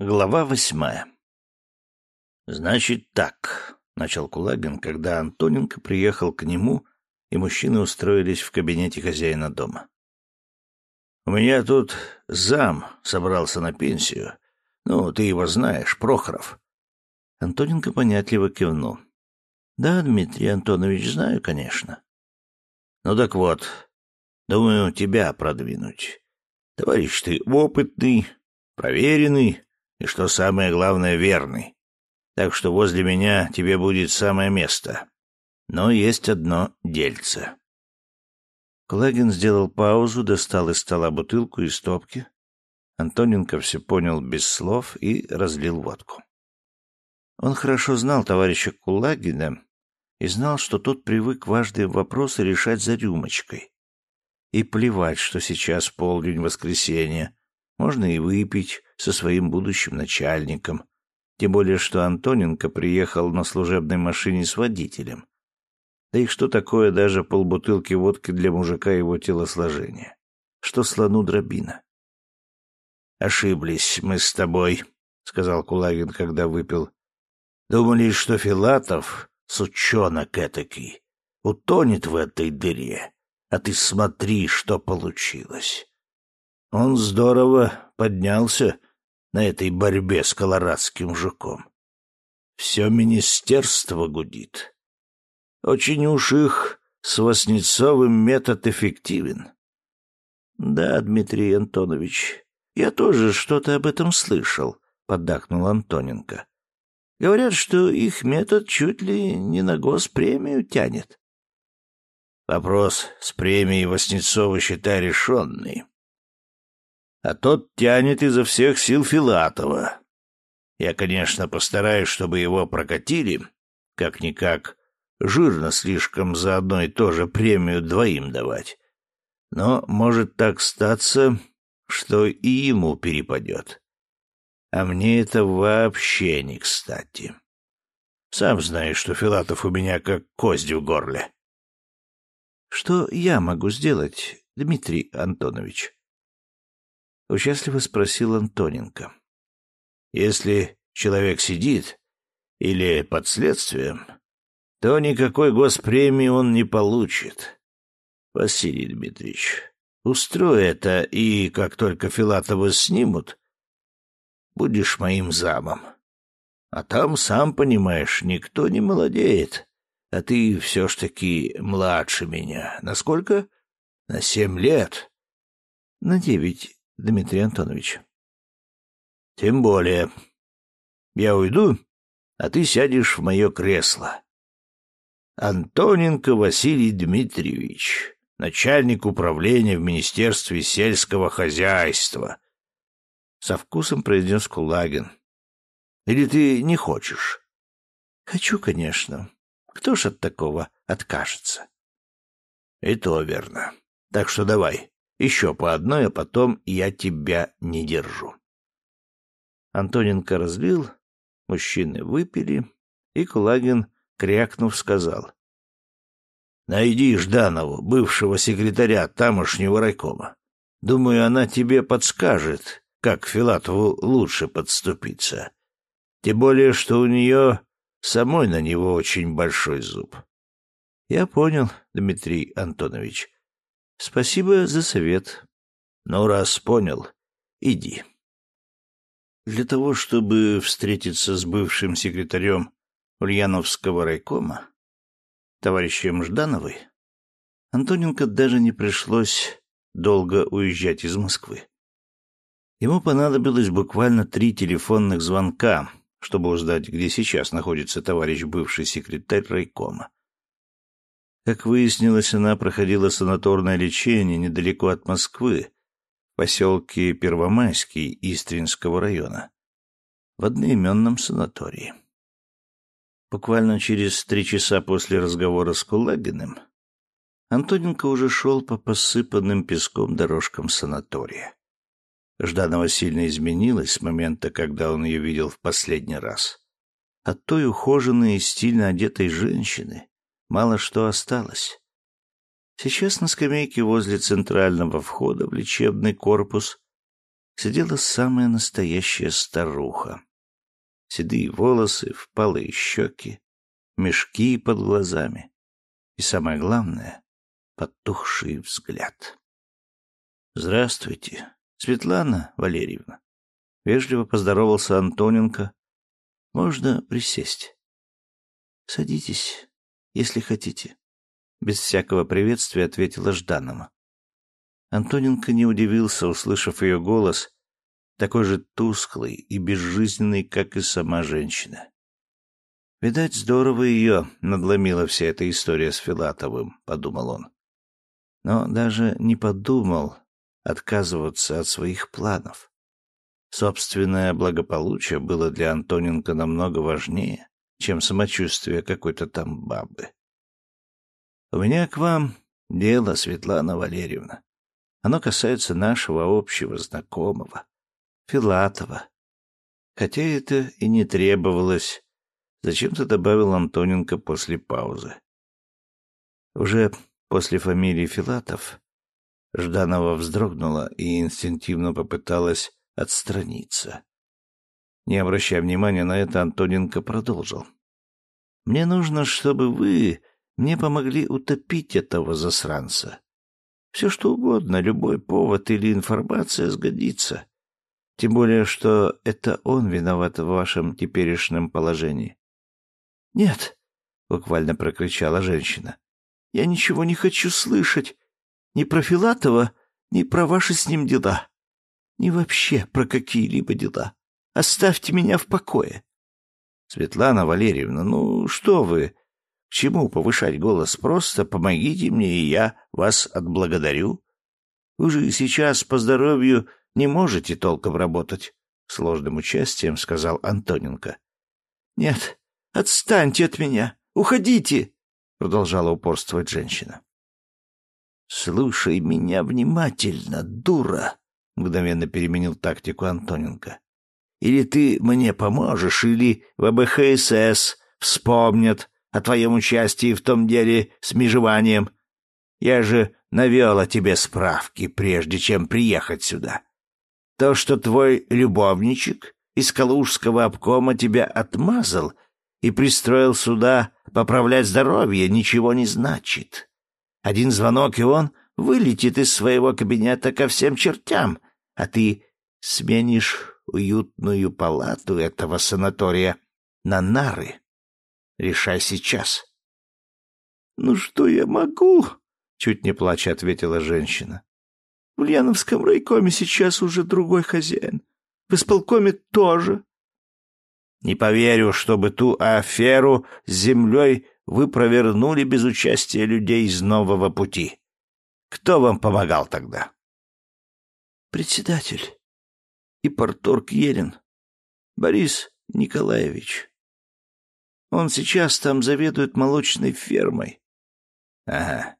Глава восьмая. «Значит так», — начал Кулагин, когда Антоненко приехал к нему, и мужчины устроились в кабинете хозяина дома. «У меня тут зам собрался на пенсию. Ну, ты его знаешь, Прохоров». Антоненко понятливо кивнул. «Да, Дмитрий Антонович, знаю, конечно». «Ну так вот, думаю, тебя продвинуть. Товарищ ты опытный, проверенный, и, что самое главное, верный. Так что возле меня тебе будет самое место. Но есть одно дельце. Кулагин сделал паузу, достал из стола бутылку и стопки. Антоненко все понял без слов и разлил водку. Он хорошо знал товарища Кулагина и знал, что тот привык важные вопросы решать за рюмочкой. И плевать, что сейчас полдень воскресенья, можно и выпить со своим будущим начальником. Тем более, что Антоненко приехал на служебной машине с водителем. Да и что такое даже полбутылки водки для мужика его телосложения? Что слону дробина? «Ошиблись мы с тобой», — сказал Кулагин, когда выпил. «Думали, что Филатов, сучонок этакий, утонет в этой дыре, а ты смотри, что получилось. Он здорово поднялся на этой борьбе с колорадским жуком. Все министерство гудит. Очень уж их с Васнецовым метод эффективен. — Да, Дмитрий Антонович, я тоже что-то об этом слышал, — поддакнул Антоненко. — Говорят, что их метод чуть ли не на госпремию тянет. — Вопрос с премией Васнецова, считай, решенный а тот тянет изо всех сил Филатова. Я, конечно, постараюсь, чтобы его прокатили. Как-никак, жирно слишком за одно и то же премию двоим давать. Но может так статься, что и ему перепадет. А мне это вообще не кстати. Сам знаешь, что Филатов у меня как кость в горле. Что я могу сделать, Дмитрий Антонович? — участливо спросил Антоненко. «Если человек сидит или под следствием, то никакой госпремии он не получит. Василий Дмитриевич, устрой это, и как только Филатова снимут, будешь моим замом. А там, сам понимаешь, никто не молодеет, а ты все ж таки младше меня. Насколько? На семь лет. На девять, Дмитрий Антонович. Тем более. Я уйду, а ты сядешь в мое кресло. Антоненко Василий Дмитриевич, начальник управления в Министерстве сельского хозяйства. Со вкусом произнес Кулагин. Или ты не хочешь? Хочу, конечно. Кто ж от такого откажется? И то верно. Так что давай, еще по одной, а потом я тебя не держу. Антоненко разлил, мужчины выпили, и Кулагин, крякнув, сказал. — Найди Жданову, бывшего секретаря тамошнего райкома. Думаю, она тебе подскажет, как Филатову лучше подступиться. Тем более, что у нее самой на него очень большой зуб. — Я понял, Дмитрий Антонович. Спасибо за совет. Ну, раз понял, иди. Для того, чтобы встретиться с бывшим секретарем Ульяновского райкома, товарищем Ждановой, Антоненко даже не пришлось долго уезжать из Москвы. Ему понадобилось буквально три телефонных звонка, чтобы узнать, где сейчас находится товарищ бывший секретарь райкома. Как выяснилось, она проходила санаторное лечение недалеко от Москвы, в поселке Первомайский Истринского района, в одноименном санатории. Буквально через три часа после разговора с Кулагиным Антоненко уже шел по посыпанным песком дорожкам санатория. Жданова сильно изменилась с момента, когда он ее видел в последний раз. От той ухоженной и стильно одетой женщины, мало что осталось. Сейчас на скамейке возле центрального входа в лечебный корпус сидела самая настоящая старуха. Седые волосы, впалые щеки, мешки под глазами. И самое главное — потухший взгляд. «Здравствуйте, Светлана Валерьевна». Вежливо поздоровался Антоненко. «Можно присесть?» «Садитесь, если хотите», — без всякого приветствия ответила Жданова. Антоненко не удивился, услышав ее голос, такой же тусклый и безжизненный, как и сама женщина. «Видать, здорово ее надломила вся эта история с Филатовым», — подумал он. Но даже не подумал отказываться от своих планов. Собственное благополучие было для Антоненко намного важнее, чем самочувствие какой-то там бабы. «У меня к вам дело, Светлана Валерьевна. Оно касается нашего общего знакомого, Филатова. Хотя это и не требовалось, зачем-то добавил Антоненко после паузы. Уже после фамилии Филатов Жданова вздрогнула и инстинктивно попыталась отстраниться. Не обращая внимания на это, Антоненко продолжил. «Мне нужно, чтобы вы мне помогли утопить этого засранца. Все что угодно, любой повод или информация сгодится. Тем более, что это он виноват в вашем теперешнем положении. — Нет, — буквально прокричала женщина, — я ничего не хочу слышать. Ни про Филатова, ни про ваши с ним дела. Ни вообще про какие-либо дела. Оставьте меня в покое. — Светлана Валерьевна, ну что вы? К чему повышать голос? Просто помогите мне, и я вас отблагодарю. Вы же сейчас по здоровью не можете толком работать, — сложным участием сказал Антоненко. — Нет, отстаньте от меня, уходите, — продолжала упорствовать женщина. — Слушай меня внимательно, дура, — мгновенно переменил тактику Антоненко. — Или ты мне поможешь, или в АБХСС вспомнят, о твоем участии в том деле с межеванием. Я же навел о тебе справки, прежде чем приехать сюда. То, что твой любовничек из Калужского обкома тебя отмазал и пристроил сюда поправлять здоровье, ничего не значит. Один звонок, и он вылетит из своего кабинета ко всем чертям, а ты сменишь уютную палату этого санатория на нары. Решай сейчас. — Ну что я могу? — чуть не плача ответила женщина. — В Ульяновском райкоме сейчас уже другой хозяин. В исполкоме тоже. — Не поверю, чтобы ту аферу с землей вы провернули без участия людей из нового пути. Кто вам помогал тогда? — Председатель и порторг Елен. Борис Николаевич. Он сейчас там заведует молочной фермой. — Ага,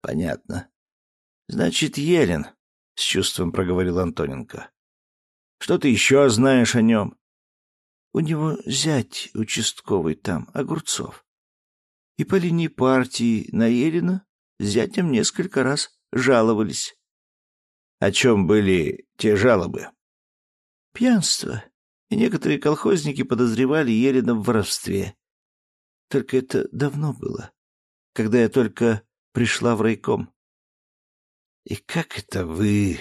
понятно. — Значит, Елен, — с чувством проговорил Антоненко. — Что ты еще знаешь о нем? — У него зять участковый там, Огурцов. И по линии партии на Елена зятям несколько раз жаловались. — О чем были те жалобы? — Пьянство и некоторые колхозники подозревали Елена в воровстве. Только это давно было, когда я только пришла в райком. И как это вы...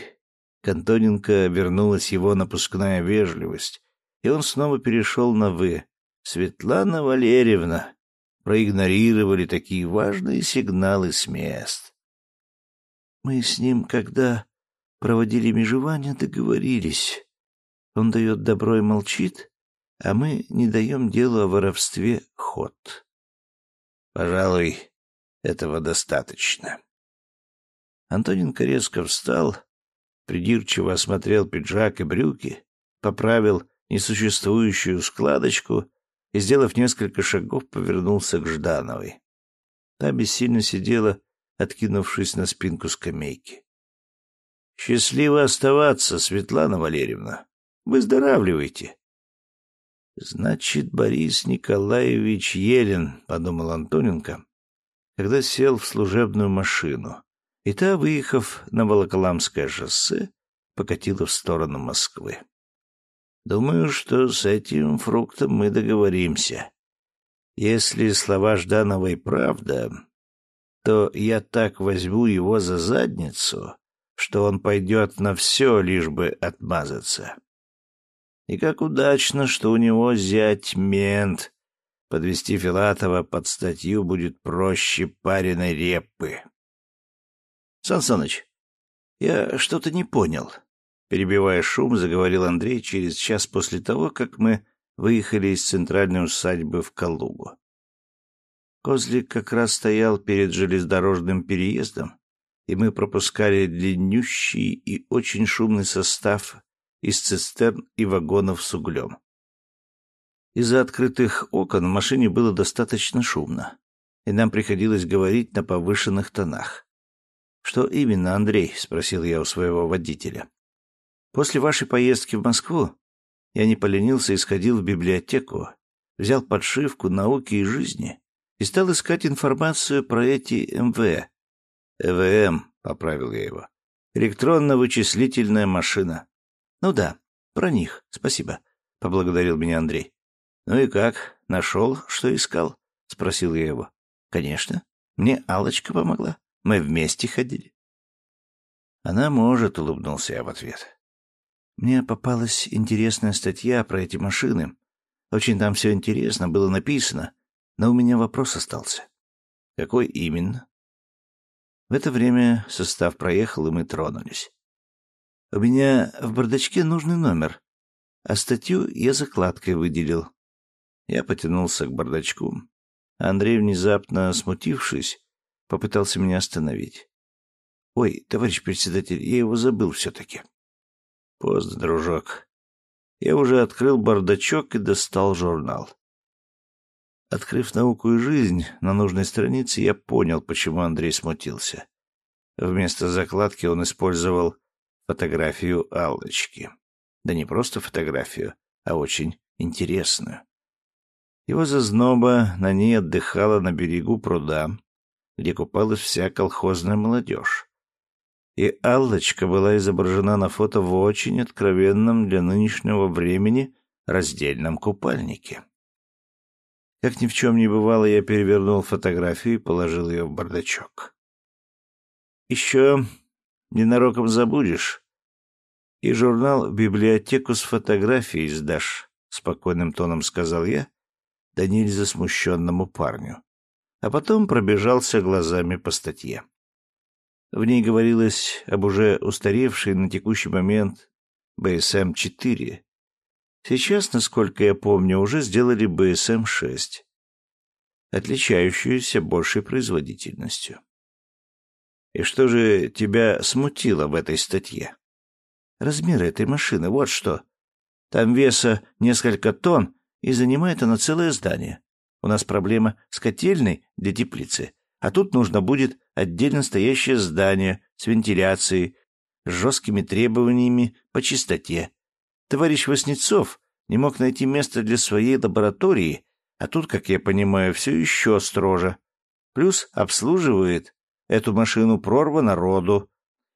К Антоненко вернулась его напускная вежливость, и он снова перешел на «вы». Светлана Валерьевна проигнорировали такие важные сигналы с мест. Мы с ним, когда проводили межевание, договорились. Он дает добро и молчит, а мы не даем делу о воровстве ход. Пожалуй, этого достаточно. Антоненко резко встал, придирчиво осмотрел пиджак и брюки, поправил несуществующую складочку и, сделав несколько шагов, повернулся к Ждановой. Та бессильно сидела, откинувшись на спинку скамейки. — Счастливо оставаться, Светлана Валерьевна. Выздоравливайте. Значит, Борис Николаевич Елен, подумал Антоненко, когда сел в служебную машину. И та, выехав на Волоколамское шоссе, покатила в сторону Москвы. Думаю, что с этим фруктом мы договоримся. Если слова Ждановой правда, то я так возьму его за задницу, что он пойдет на все, лишь бы отмазаться. И как удачно, что у него зять мент. Подвести Филатова под статью будет проще пареной репы. Сан Саныч, я что-то не понял. Перебивая шум, заговорил Андрей через час после того, как мы выехали из центральной усадьбы в Калугу. Козлик как раз стоял перед железнодорожным переездом, и мы пропускали длиннющий и очень шумный состав из цистерн и вагонов с углем. Из-за открытых окон в машине было достаточно шумно, и нам приходилось говорить на повышенных тонах. «Что именно, Андрей?» — спросил я у своего водителя. «После вашей поездки в Москву я не поленился и сходил в библиотеку, взял подшивку «Науки и жизни» и стал искать информацию про эти МВ. «ЭВМ», — поправил я его. «Электронно-вычислительная машина». «Ну да, про них, спасибо», — поблагодарил меня Андрей. «Ну и как, нашел, что искал?» — спросил я его. «Конечно. Мне алочка помогла. Мы вместе ходили». «Она может», — улыбнулся я в ответ. «Мне попалась интересная статья про эти машины. Очень там все интересно было написано. Но у меня вопрос остался. Какой именно? В это время состав проехал, и мы тронулись. У меня в бардачке нужный номер, а статью я закладкой выделил. Я потянулся к бардачку. Андрей, внезапно смутившись, попытался меня остановить. «Ой, товарищ председатель, я его забыл все-таки». «Поздно, дружок. Я уже открыл бардачок и достал журнал. Открыв науку и жизнь на нужной странице, я понял, почему Андрей смутился. Вместо закладки он использовал фотографию Аллочки. Да не просто фотографию, а очень интересную. Его зазноба на ней отдыхала на берегу пруда, где купалась вся колхозная молодежь. И Аллочка была изображена на фото в очень откровенном для нынешнего времени раздельном купальнике. Как ни в чем не бывало, я перевернул фотографию и положил ее в бардачок. Еще ненароком забудешь, и журнал в библиотеку с фотографией сдашь, — спокойным тоном сказал я, да нельзя смущенному парню. А потом пробежался глазами по статье. В ней говорилось об уже устаревшей на текущий момент БСМ-4, Сейчас, насколько я помню, уже сделали БСМ-6, отличающуюся большей производительностью. И что же тебя смутило в этой статье? Размеры этой машины, вот что. Там веса несколько тонн, и занимает она целое здание. У нас проблема с котельной для теплицы, а тут нужно будет отдельно стоящее здание с вентиляцией, с жесткими требованиями по чистоте, Товарищ Васнецов не мог найти место для своей лаборатории, а тут, как я понимаю, все еще строже. Плюс обслуживает эту машину прорва народу,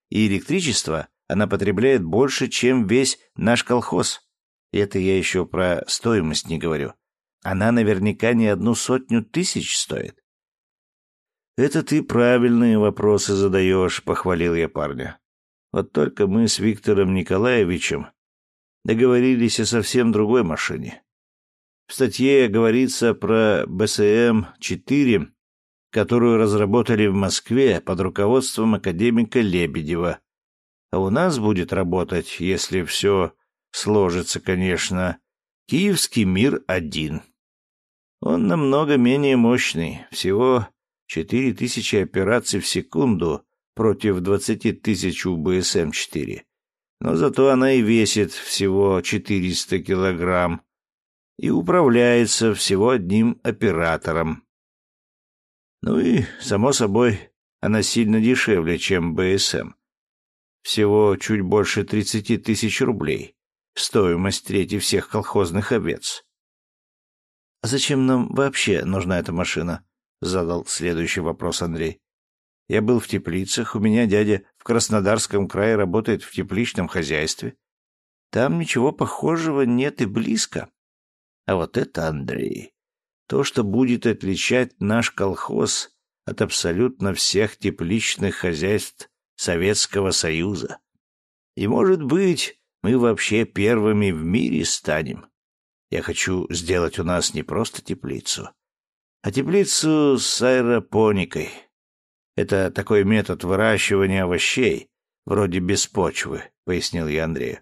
и электричество она потребляет больше, чем весь наш колхоз. Это я еще про стоимость не говорю. Она наверняка не одну сотню тысяч стоит. «Это ты правильные вопросы задаешь», — похвалил я парня. «Вот только мы с Виктором Николаевичем договорились о совсем другой машине. В статье говорится про БСМ-4, которую разработали в Москве под руководством академика Лебедева. А у нас будет работать, если все сложится, конечно, Киевский мир-1. Он намного менее мощный, всего 4000 операций в секунду против 20 тысяч у БСМ-4 но зато она и весит всего 400 килограмм и управляется всего одним оператором. Ну и, само собой, она сильно дешевле, чем БСМ. Всего чуть больше 30 тысяч рублей. Стоимость трети всех колхозных овец. «А зачем нам вообще нужна эта машина?» — задал следующий вопрос Андрей. Я был в теплицах, у меня дядя в Краснодарском крае работает в тепличном хозяйстве. Там ничего похожего нет и близко. А вот это, Андрей, то, что будет отличать наш колхоз от абсолютно всех тепличных хозяйств Советского Союза. И, может быть, мы вообще первыми в мире станем. Я хочу сделать у нас не просто теплицу, а теплицу с аэропоникой. Это такой метод выращивания овощей, вроде без почвы, пояснил я Андрею.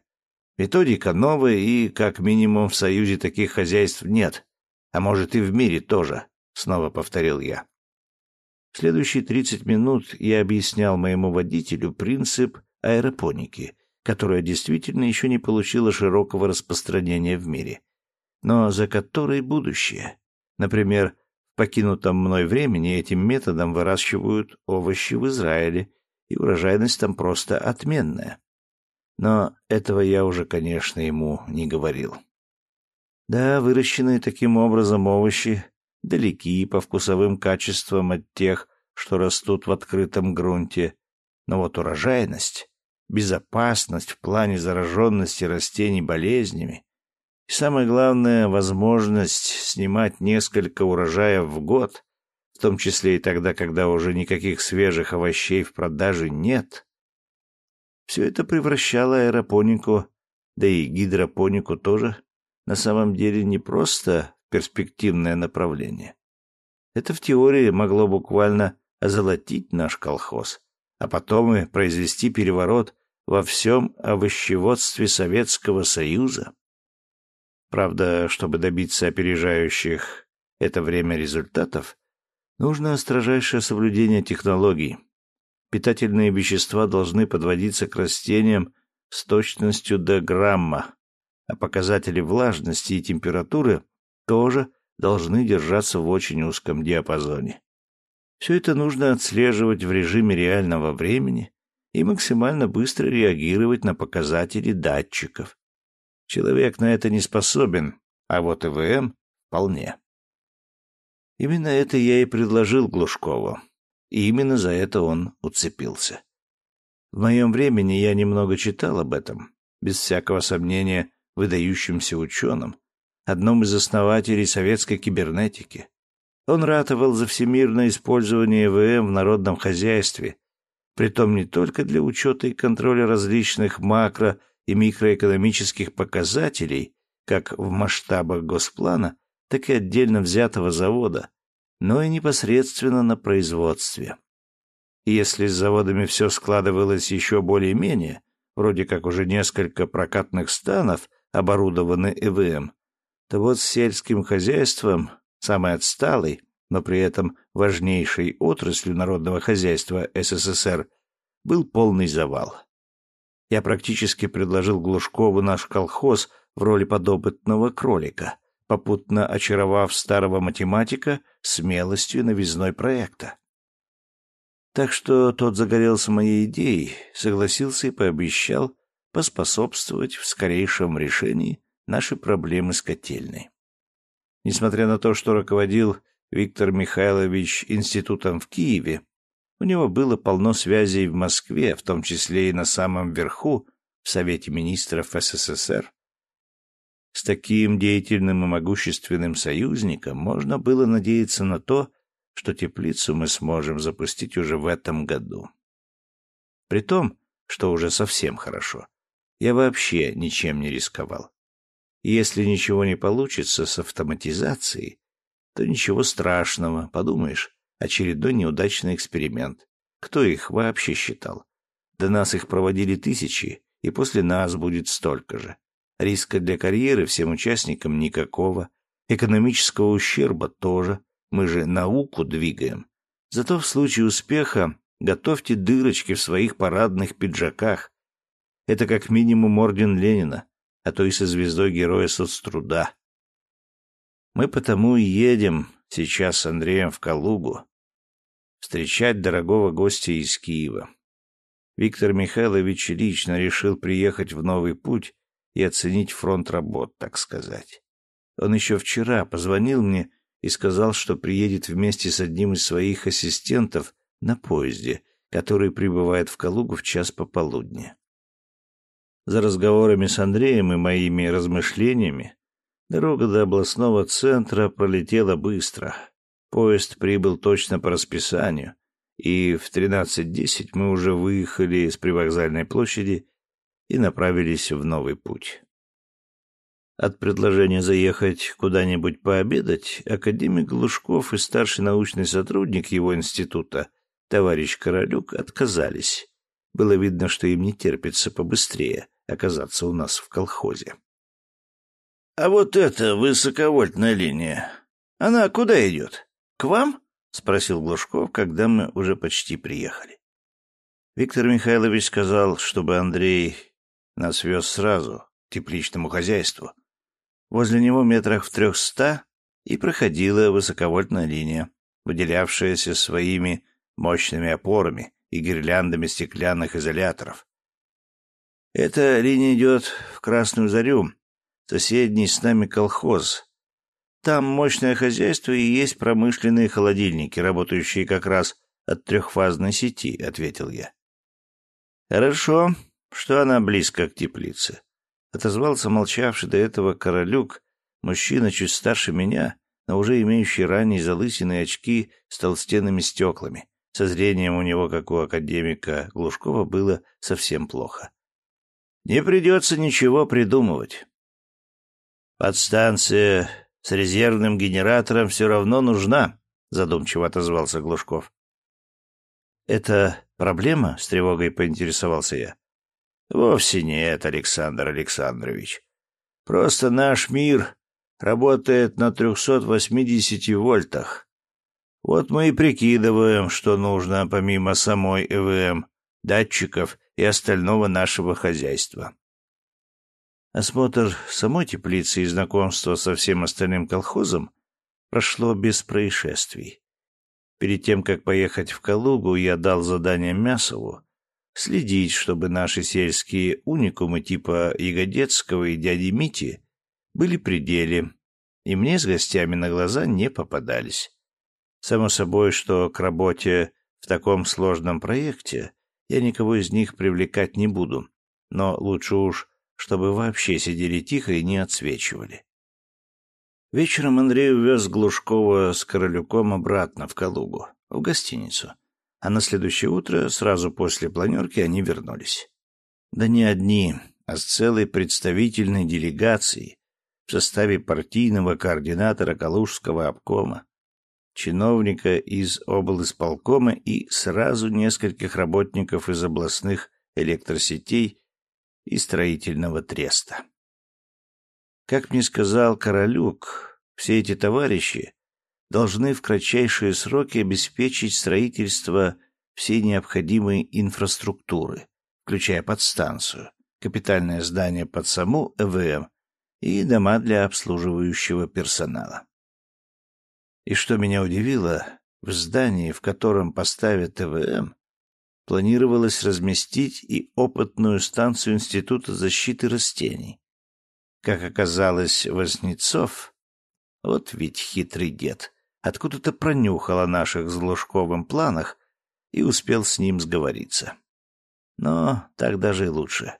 Методика новая, и, как минимум, в Союзе таких хозяйств нет. А может, и в мире тоже, снова повторил я. В следующие тридцать минут я объяснял моему водителю принцип аэропоники, которая действительно еще не получила широкого распространения в мире, но за которой будущее. Например, в покинутом мной времени этим методом выращивают овощи в Израиле, и урожайность там просто отменная. Но этого я уже, конечно, ему не говорил. Да, выращенные таким образом овощи далеки по вкусовым качествам от тех, что растут в открытом грунте, но вот урожайность, безопасность в плане зараженности растений болезнями и, самое главное, возможность снимать несколько урожаев в год, в том числе и тогда, когда уже никаких свежих овощей в продаже нет, все это превращало аэропонику, да и гидропонику тоже, на самом деле не просто перспективное направление. Это в теории могло буквально озолотить наш колхоз, а потом и произвести переворот во всем овощеводстве Советского Союза. Правда, чтобы добиться опережающих это время результатов, нужно строжайшее соблюдение технологий, Питательные вещества должны подводиться к растениям с точностью до грамма, а показатели влажности и температуры тоже должны держаться в очень узком диапазоне. Все это нужно отслеживать в режиме реального времени и максимально быстро реагировать на показатели датчиков. Человек на это не способен, а вот ИВМ — вполне. Именно это я и предложил Глушкову и именно за это он уцепился. В моем времени я немного читал об этом, без всякого сомнения выдающимся ученым, одном из основателей советской кибернетики. Он ратовал за всемирное использование ВМ в народном хозяйстве, притом не только для учета и контроля различных макро- и микроэкономических показателей, как в масштабах госплана, так и отдельно взятого завода, но и непосредственно на производстве. И если с заводами все складывалось еще более-менее, вроде как уже несколько прокатных станов оборудованы ЭВМ, то вот с сельским хозяйством, самой отсталой, но при этом важнейшей отраслью народного хозяйства СССР, был полный завал. Я практически предложил Глушкову наш колхоз в роли подопытного кролика, попутно очаровав старого математика смелостью новизной проекта. Так что тот загорелся моей идеей, согласился и пообещал поспособствовать в скорейшем решении нашей проблемы с котельной. Несмотря на то, что руководил Виктор Михайлович институтом в Киеве, у него было полно связей в Москве, в том числе и на самом верху, в Совете министров СССР. С таким деятельным и могущественным союзником можно было надеяться на то, что теплицу мы сможем запустить уже в этом году. При том, что уже совсем хорошо, я вообще ничем не рисковал. И если ничего не получится с автоматизацией, то ничего страшного, подумаешь, очередной неудачный эксперимент. Кто их вообще считал? До нас их проводили тысячи, и после нас будет столько же. Риска для карьеры всем участникам никакого. Экономического ущерба тоже. Мы же науку двигаем. Зато в случае успеха готовьте дырочки в своих парадных пиджаках. Это как минимум орден Ленина, а то и со звездой Героя соцтруда. Мы потому и едем сейчас с Андреем в Калугу встречать дорогого гостя из Киева. Виктор Михайлович лично решил приехать в новый путь и оценить фронт работ, так сказать. Он еще вчера позвонил мне и сказал, что приедет вместе с одним из своих ассистентов на поезде, который прибывает в Калугу в час пополудни. За разговорами с Андреем и моими размышлениями дорога до областного центра пролетела быстро. Поезд прибыл точно по расписанию, и в 13.10 мы уже выехали с привокзальной площади и направились в новый путь. От предложения заехать куда-нибудь пообедать академик Глушков и старший научный сотрудник его института, товарищ Королюк, отказались. Было видно, что им не терпится побыстрее оказаться у нас в колхозе. — А вот эта высоковольтная линия, она куда идет? К вам? — спросил Глушков, когда мы уже почти приехали. Виктор Михайлович сказал, чтобы Андрей нас вез сразу к тепличному хозяйству. Возле него метрах в трехста и проходила высоковольтная линия, выделявшаяся своими мощными опорами и гирляндами стеклянных изоляторов. Эта линия идет в Красную Зарю, соседний с нами колхоз. Там мощное хозяйство и есть промышленные холодильники, работающие как раз от трехфазной сети, — ответил я. Хорошо, что она близко к теплице. Отозвался молчавший до этого королюк, мужчина чуть старше меня, но уже имеющий ранние залысины и очки с толстенными стеклами. Со зрением у него, как у академика Глушкова, было совсем плохо. Не придется ничего придумывать. Подстанция с резервным генератором все равно нужна, задумчиво отозвался Глушков. Это проблема? с тревогой поинтересовался я. Вовсе нет, Александр Александрович. Просто наш мир работает на 380 вольтах. Вот мы и прикидываем, что нужно помимо самой ЭВМ, датчиков и остального нашего хозяйства. Осмотр самой теплицы и знакомство со всем остальным колхозом прошло без происшествий. Перед тем, как поехать в Калугу, я дал задание Мясову следить, чтобы наши сельские уникумы типа Ягодецкого и дяди Мити были при деле, и мне с гостями на глаза не попадались. Само собой, что к работе в таком сложном проекте я никого из них привлекать не буду, но лучше уж, чтобы вообще сидели тихо и не отсвечивали. Вечером Андрей увез Глушкова с Королюком обратно в Калугу, в гостиницу а на следующее утро, сразу после планерки, они вернулись. Да не одни, а с целой представительной делегацией в составе партийного координатора Калужского обкома, чиновника из облисполкома и сразу нескольких работников из областных электросетей и строительного треста. Как мне сказал Королюк, все эти товарищи должны в кратчайшие сроки обеспечить строительство всей необходимой инфраструктуры, включая подстанцию, капитальное здание под саму ЭВМ и дома для обслуживающего персонала. И что меня удивило, в здании, в котором поставят ЭВМ, планировалось разместить и опытную станцию Института защиты растений. Как оказалось, Вознецов, вот ведь хитрый дед, откуда-то пронюхал о наших с планах и успел с ним сговориться. Но так даже и лучше.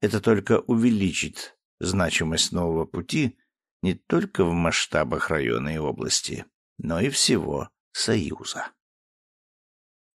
Это только увеличит значимость нового пути не только в масштабах района и области, но и всего Союза.